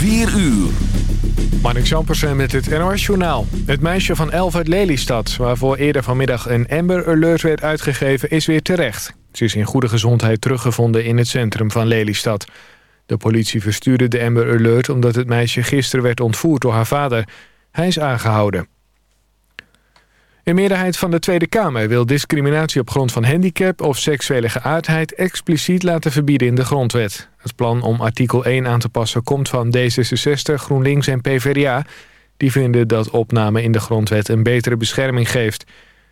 4 uur. Marnik Zampersen met het NOS Journaal. Het meisje van 11 uit Lelystad, waarvoor eerder vanmiddag een Amber Alert werd uitgegeven, is weer terecht. Ze is in goede gezondheid teruggevonden in het centrum van Lelystad. De politie verstuurde de Amber Alert omdat het meisje gisteren werd ontvoerd door haar vader. Hij is aangehouden. Een meerderheid van de Tweede Kamer wil discriminatie op grond van handicap of seksuele geaardheid expliciet laten verbieden in de grondwet. Het plan om artikel 1 aan te passen komt van D66, GroenLinks en PvdA. Die vinden dat opname in de grondwet een betere bescherming geeft.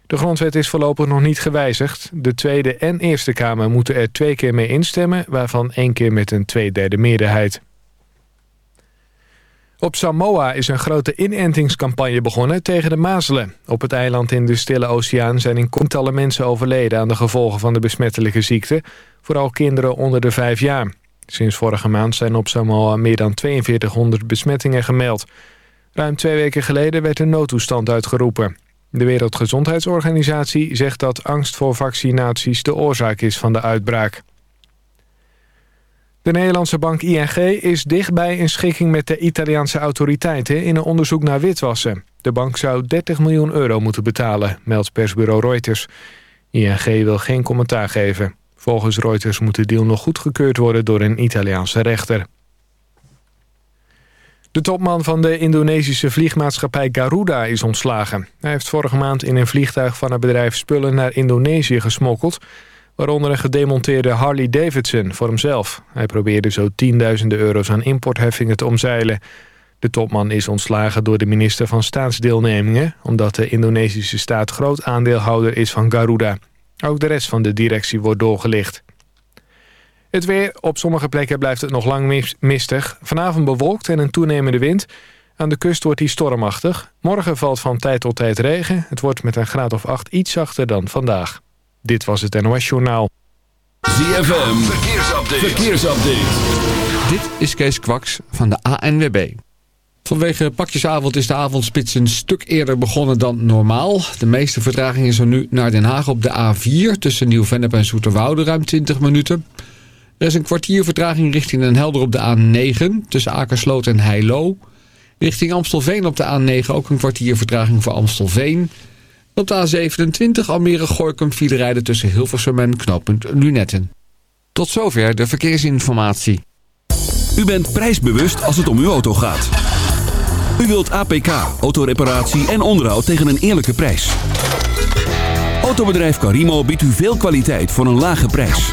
De grondwet is voorlopig nog niet gewijzigd. De Tweede en Eerste Kamer moeten er twee keer mee instemmen... waarvan één keer met een tweederde meerderheid. Op Samoa is een grote inentingscampagne begonnen tegen de mazelen. Op het eiland in de Stille Oceaan zijn in tientallen mensen overleden... aan de gevolgen van de besmettelijke ziekte. Vooral kinderen onder de vijf jaar. Sinds vorige maand zijn op Samoa meer dan 4200 besmettingen gemeld. Ruim twee weken geleden werd een noodtoestand uitgeroepen. De Wereldgezondheidsorganisatie zegt dat angst voor vaccinaties de oorzaak is van de uitbraak. De Nederlandse bank ING is dichtbij een schikking met de Italiaanse autoriteiten in een onderzoek naar witwassen. De bank zou 30 miljoen euro moeten betalen, meldt persbureau Reuters. ING wil geen commentaar geven. Volgens Reuters moet de deal nog goedgekeurd worden door een Italiaanse rechter. De topman van de Indonesische vliegmaatschappij Garuda is ontslagen. Hij heeft vorige maand in een vliegtuig van het bedrijf spullen naar Indonesië gesmokkeld... waaronder een gedemonteerde Harley Davidson voor hemzelf. Hij probeerde zo tienduizenden euro's aan importheffingen te omzeilen. De topman is ontslagen door de minister van Staatsdeelnemingen... omdat de Indonesische staat groot aandeelhouder is van Garuda. Ook de rest van de directie wordt doorgelicht. Het weer. Op sommige plekken blijft het nog lang mistig. Vanavond bewolkt en een toenemende wind. Aan de kust wordt die stormachtig. Morgen valt van tijd tot tijd regen. Het wordt met een graad of 8 iets zachter dan vandaag. Dit was het NOS Journaal. ZFM. Verkeersupdate. Verkeersupdate. Dit is Kees Kwaks van de ANWB. Vanwege pakjesavond is de avondspits een stuk eerder begonnen dan normaal. De meeste vertraging is er nu naar Den Haag op de A4... tussen Nieuw-Vennep en Zoeterwoude ruim 20 minuten... Er is een kwartier vertraging richting Den Helder op de A9... tussen Akersloot en Heilo. Richting Amstelveen op de A9 ook een kwartier vertraging voor Amstelveen. Op de A27 Almere-Gorkum file rijden tussen Hilversum en knooppunt Lunetten. Tot zover de verkeersinformatie. U bent prijsbewust als het om uw auto gaat. U wilt APK, autoreparatie en onderhoud tegen een eerlijke prijs. Autobedrijf Carimo biedt u veel kwaliteit voor een lage prijs.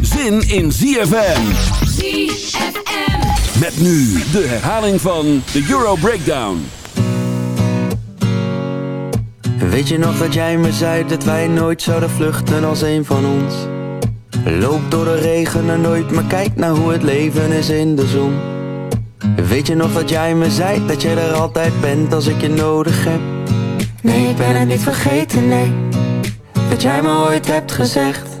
zin in ZFM. ZFM. Met nu de herhaling van de Euro Breakdown. Weet je nog dat jij me zei dat wij nooit zouden vluchten als een van ons? Loop door de regen en nooit, maar kijk naar hoe het leven is in de zon. Weet je nog dat jij me zei dat je er altijd bent als ik je nodig heb? Nee, ik ben het niet vergeten, nee. Dat jij me ooit hebt gezegd.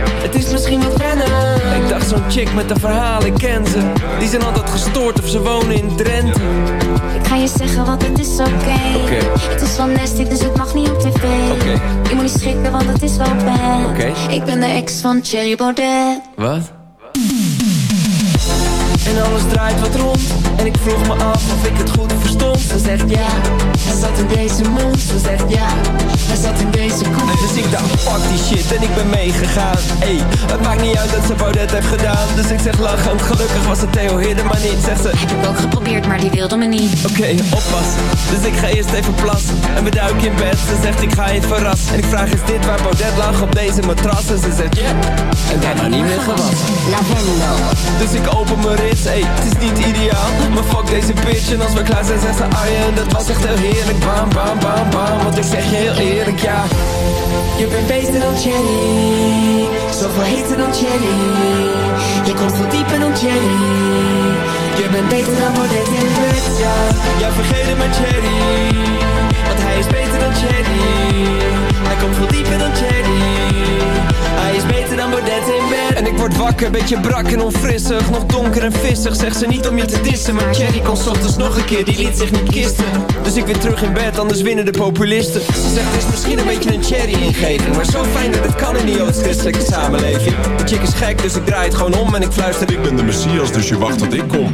Het is misschien wat wennen Ik dacht zo'n chick met een verhaal, ik ken ze Die zijn altijd gestoord of ze wonen in Drenthe Ik ga je zeggen, want het is oké. Oké. Het is wel nasty, dus het mag niet op tv. Oké. Je moet niet schrikken, want het is wel bad. Oké. Ik ben de ex van Cherry Baudet. Wat? En alles draait wat rond. En ik vroeg me af of ik het goed verstond. Ze zegt ja, hij zat in deze mond. Ze zegt ja, hij zat in deze kont Dus ik dacht fuck die shit en ik ben meegegaan. Ey, het maakt niet uit dat ze Baudet heeft gedaan. Dus ik zeg lachend, gelukkig was het Theo Hidden maar niet Zegt ze, Heb ik ook geprobeerd, maar die wilde me niet. oké, oppassen Dus ik ga eerst even plassen En we duiken in bed, ze zegt ik ga je verrassen En ik vraag is dit waar Baudet lag op deze matras? En ze zegt ja, en daarna niet meer gewassen. Lavendel. dus ik open mijn het is niet ideaal Maar fuck deze bitch. En als we klaar zijn zegt ze Arjen Dat was echt heel heerlijk, bam bam bam bam Want ik zeg je heel eerlijk, ja. Je bent beter dan Jenny Zoveel heter dan Jenny. Je komt veel dieper dan Jenny. Je bent beter dan Baudet ja Ja, wakker, beetje brak en onfrissig. Nog donker en vissig, zegt ze niet om je te dissen. Maar Cherry kon ochtends nog een keer, die liet zich niet kisten. Dus ik weer terug in bed, anders winnen de populisten. Ze zegt het is misschien een beetje een Cherry-ingeving Maar zo fijn dat het kan in die joods-christelijke samenleving. De chick is gek, dus ik draai het gewoon om en ik fluister. Ik ben de Messias, dus je wacht tot ik kom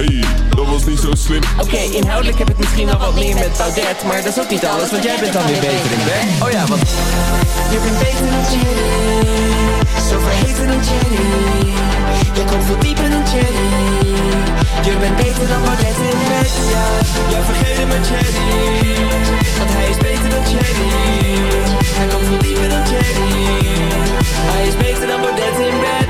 Hey, dat was niet zo slim. Oké, inhoudelijk heb ik misschien wel wat meer met Baudet Maar dat is ook niet alles, want jij bent dan weer beter in bed. Oh ja, want Je bent beter dan Jerry Zo verheven dan Jerry. Je komt veel dieper dan Jerry. Je bent beter dan Baudet in bed, ja. Ja, vergeet hem met Jerry Want hij is beter dan Jerry. Hij komt veel dieper dan Jerry. Hij is beter dan Baudet in bed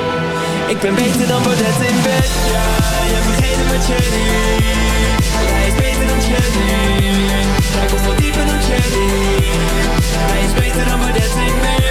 Ik ben beter dan Baudet in bed Ja, je hebt vergeten met Cherry Hij is beter dan Cherry Hij komt veel dieper dan Cherry Hij is beter dan Baudet in bed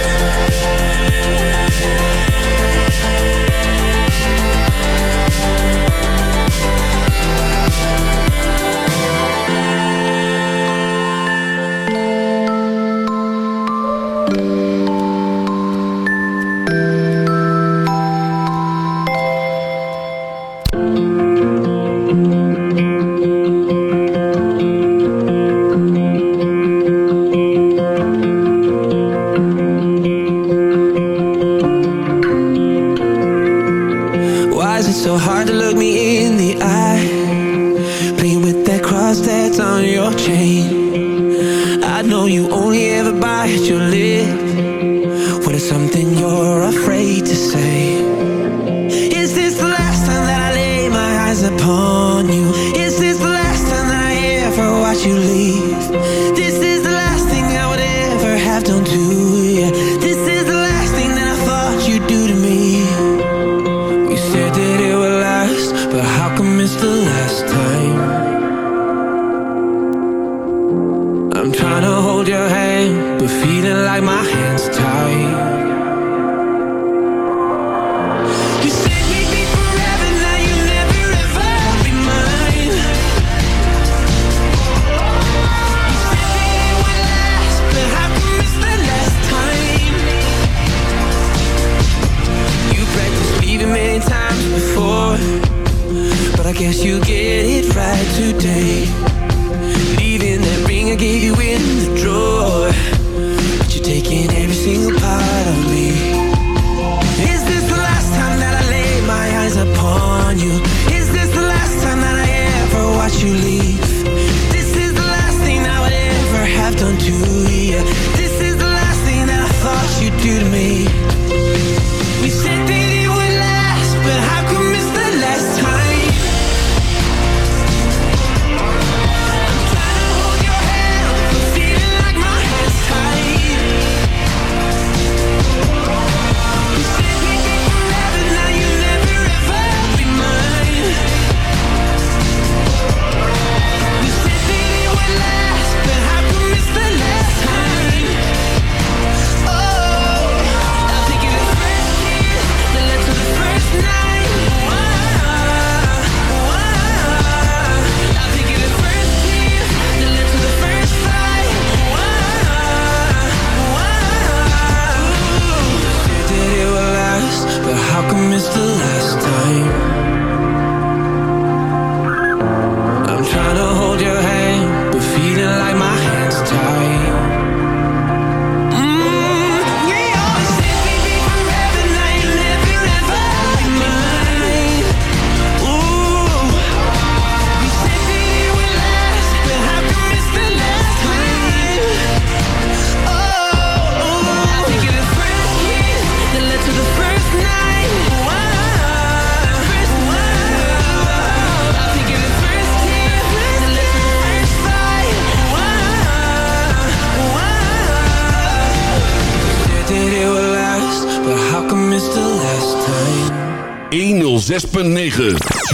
106.9.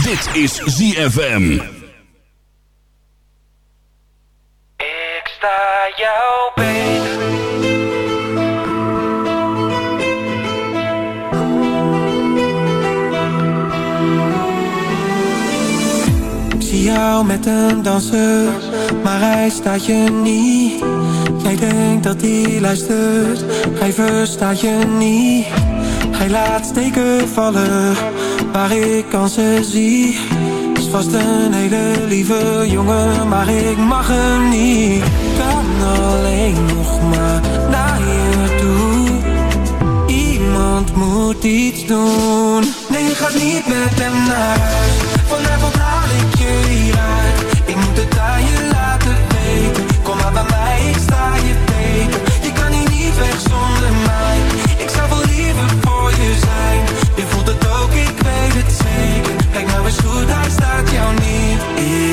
Dit is ZFM. Ik sta jou beter Ik zie jou met een danser, maar hij staat je niet. Jij denkt dat hij luistert, hij verstaat je niet. Hij laat steken vallen, waar ik kansen zie. Is vast een hele lieve jongen, maar ik mag hem niet. Kan alleen nog maar naar je toe. Iemand moet iets doen. Nee, je gaat niet met hem naar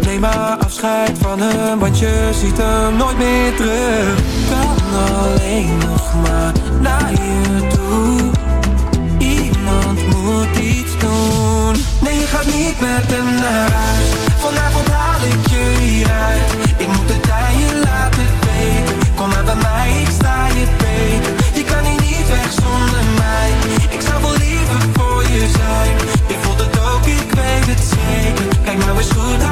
Neem maar afscheid van hem, want je ziet hem nooit meer terug. Kan alleen nog maar naar je toe. Iemand moet iets doen. Nee, je gaat niet met hem naar huis. Vanavond haal ik je hieruit. Ik moet het aan je laten weten. Kom maar bij mij, ik sta je beter. Je kan hier niet weg zonder mij. Ik zou wel liever voor je zijn. Je voelt het ook, ik weet het zeker. Kijk nou eens goed,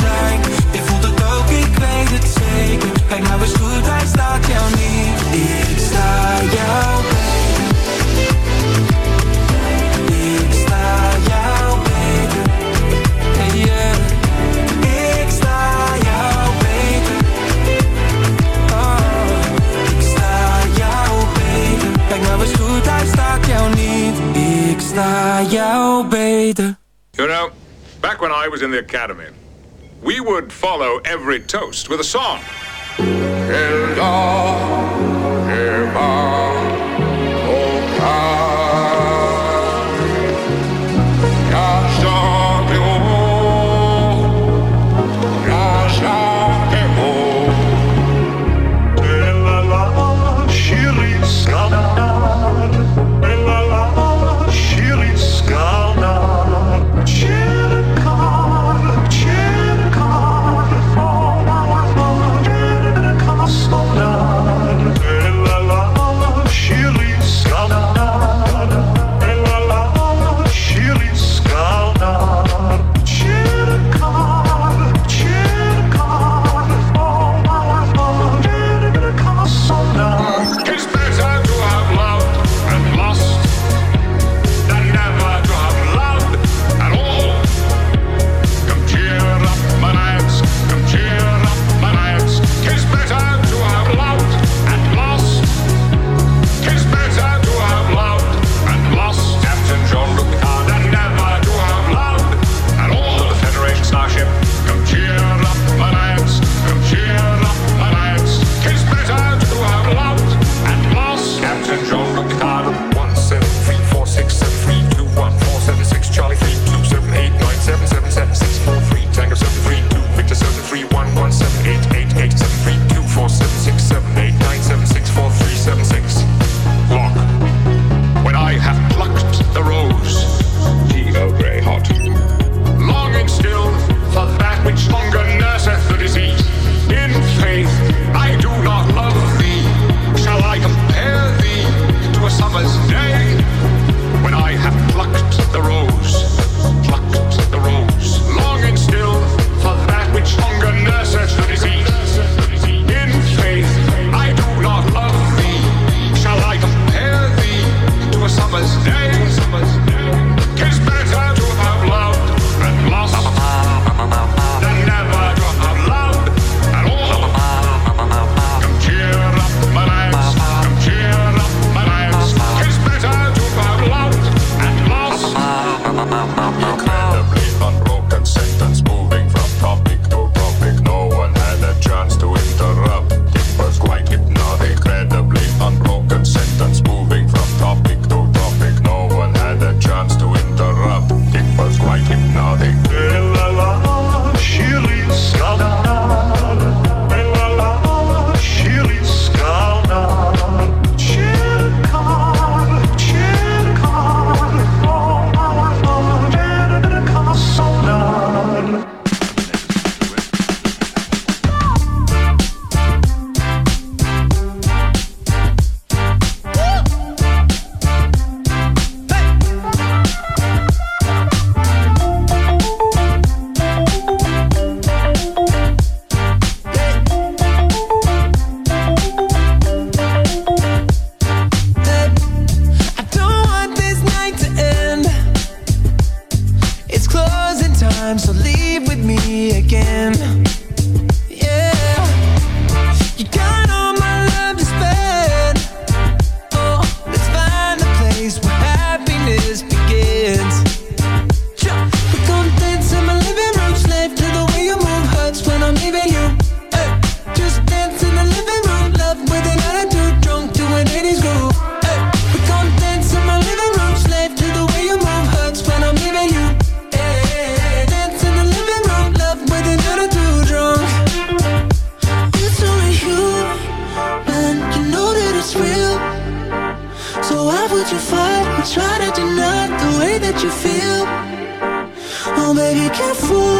zijn. Je voelt het ook, ik weet het zeker. Kijk nou eens goed, hij jou niet. Ik sta jou beter. Ik sta jou beter. Yeah. Ik sta jou. Oh, ik sta staat jou niet. Ik sta jou beter. You know, back when I was in the academy, we would follow every toast with a song. Thank you. you fight and try to deny the way that you feel. Oh, baby, can't fool.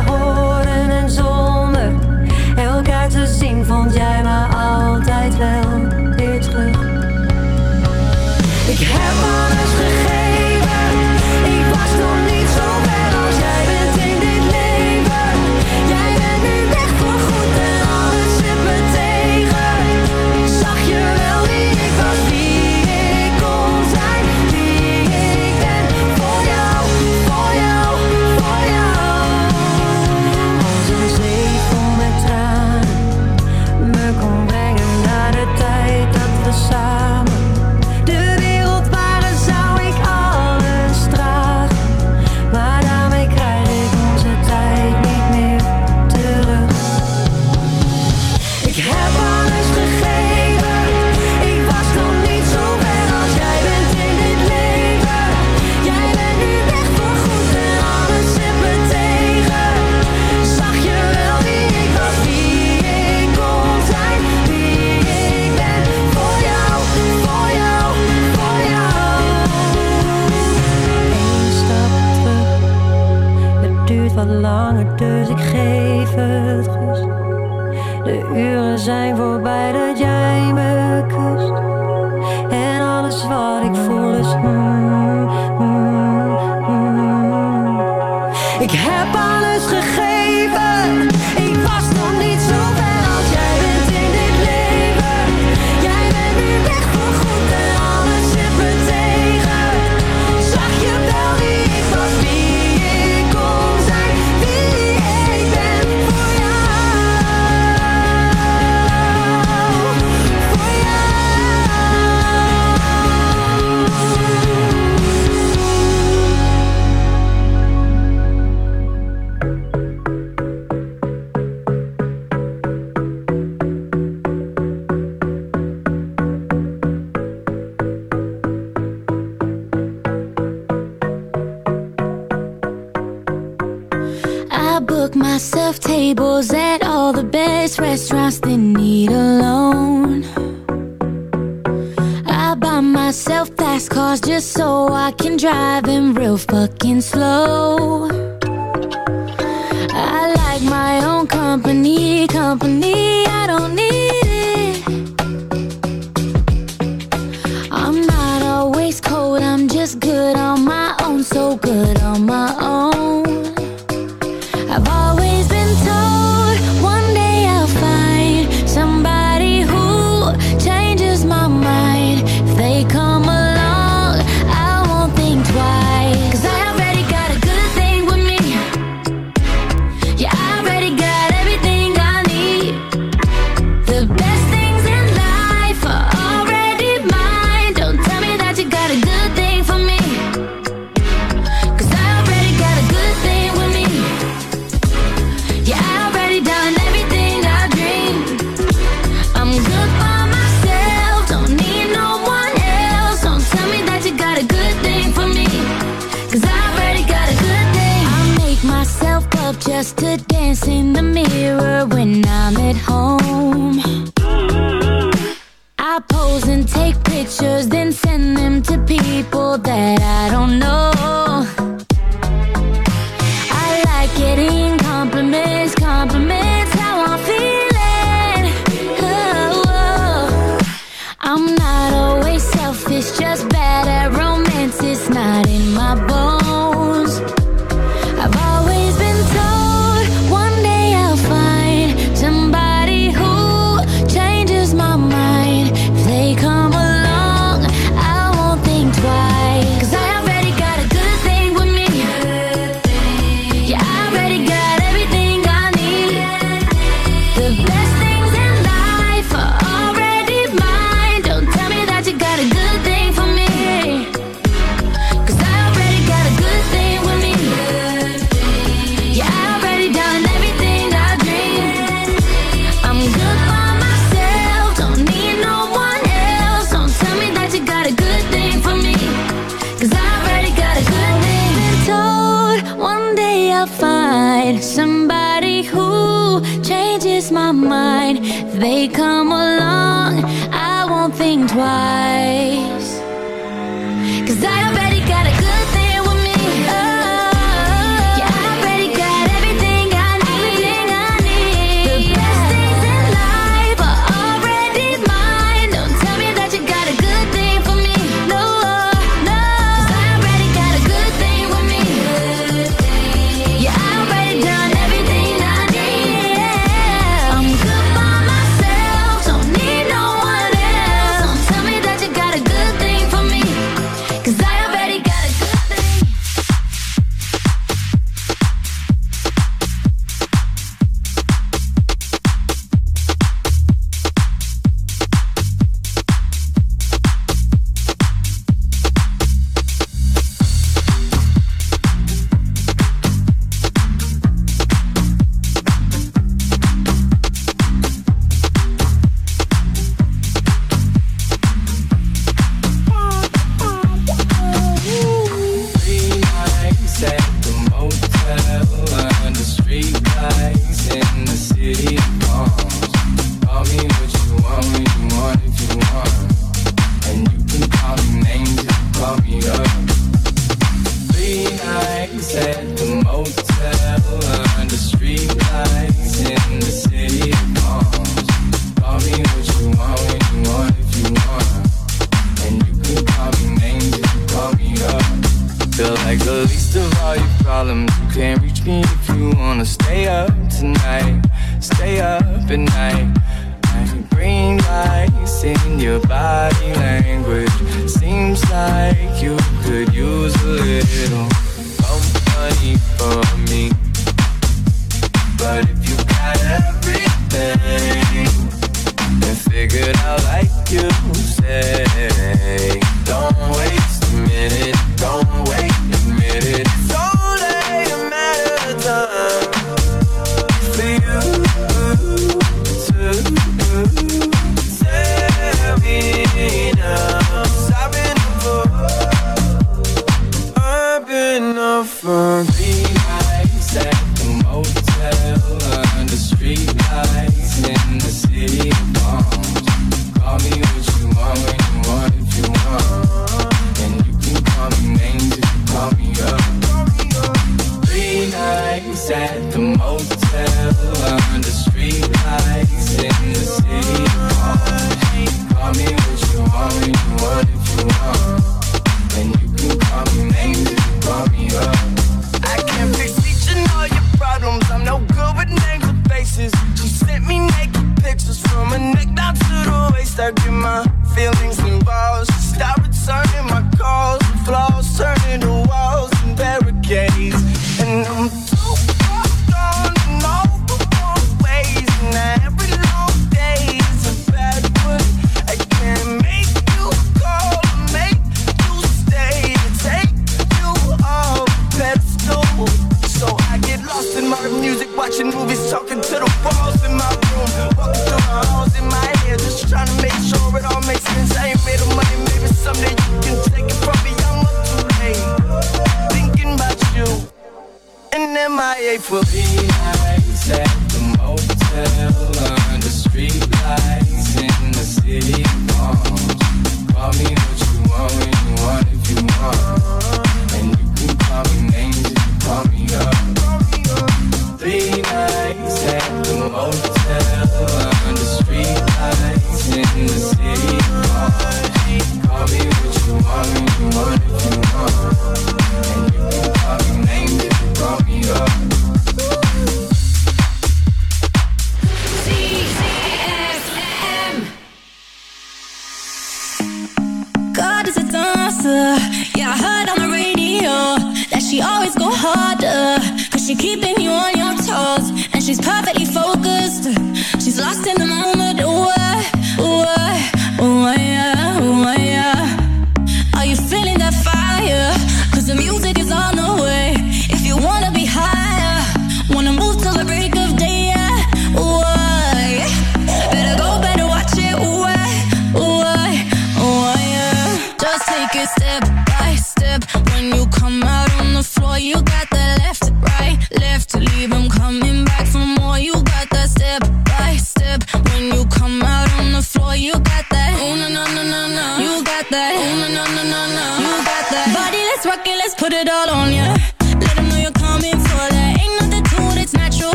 vond jij me altijd wel. wat langer, dus ik geef het rust. De uren zijn voorbij dat jij me kust. En alles wat ik voel is... Mm,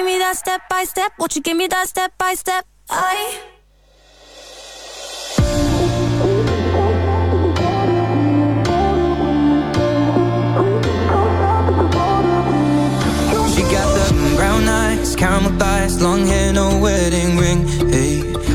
give me that step by step? Won't you give me that step by step? I. She got the brown eyes, caramel thighs, long hair, no wedding ring. Hey.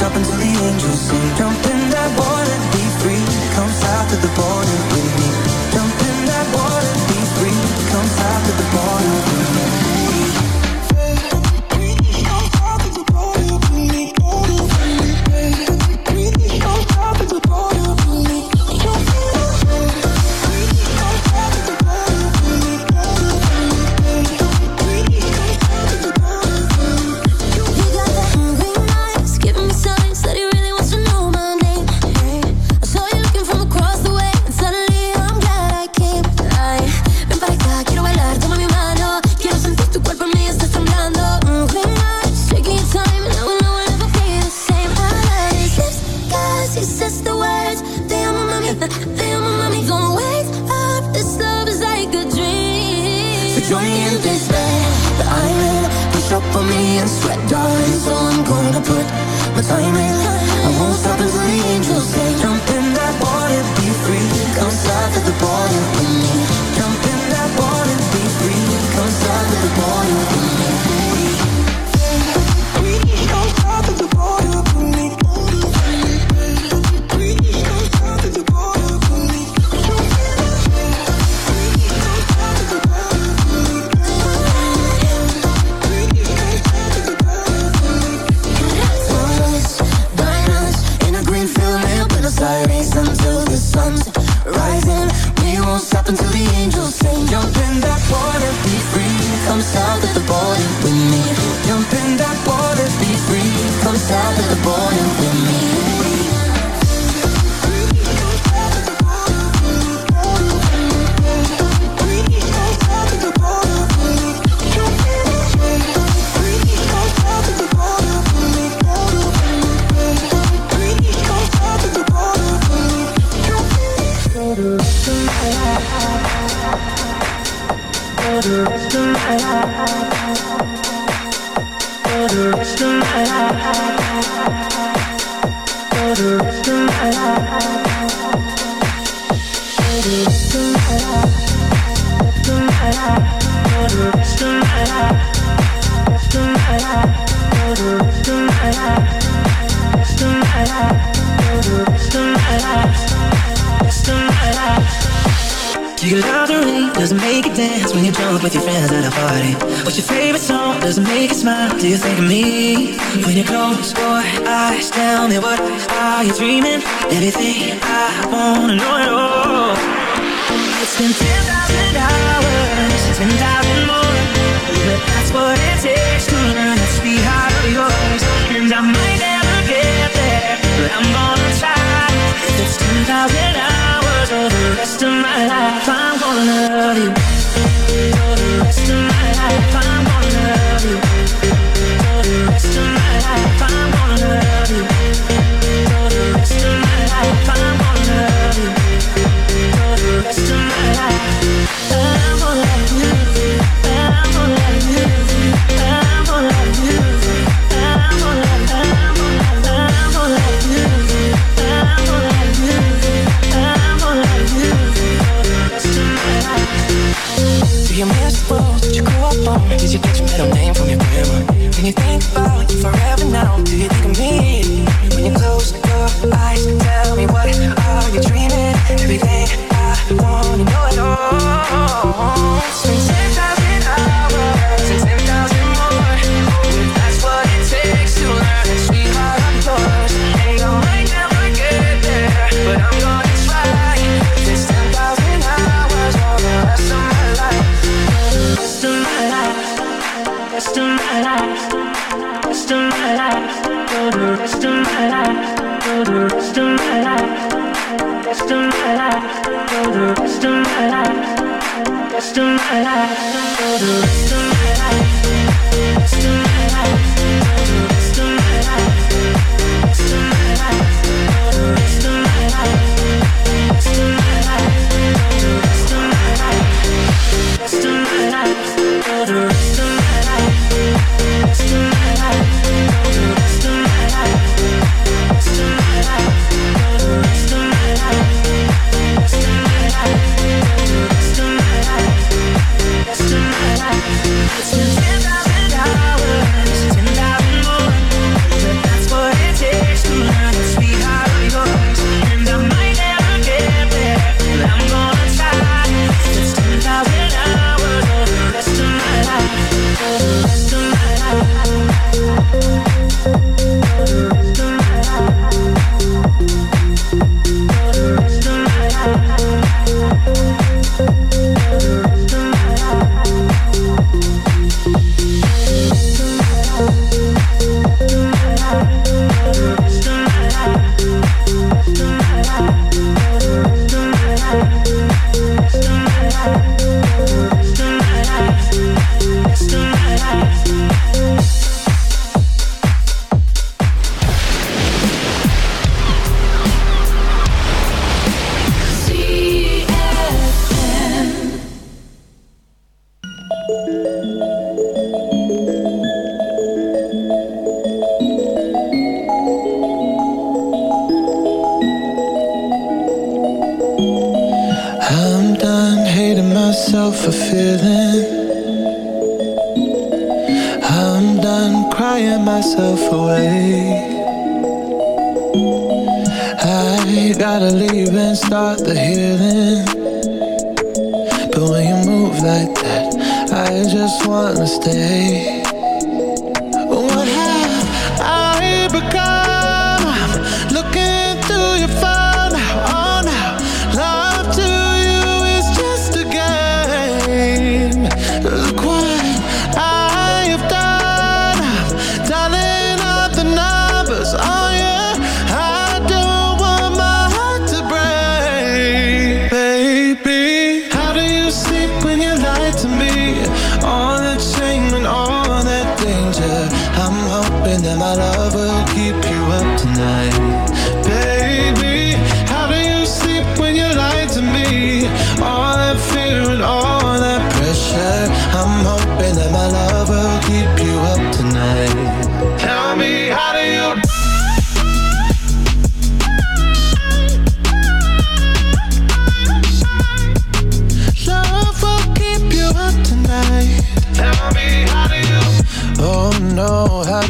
stop until the angels sing. Jump in that water, be free. Come south to the border. the boy in the Je man's clothes? Did you grow up on? Did you?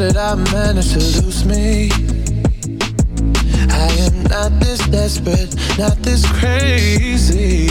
that I managed to lose me. I am not this desperate, not this crazy.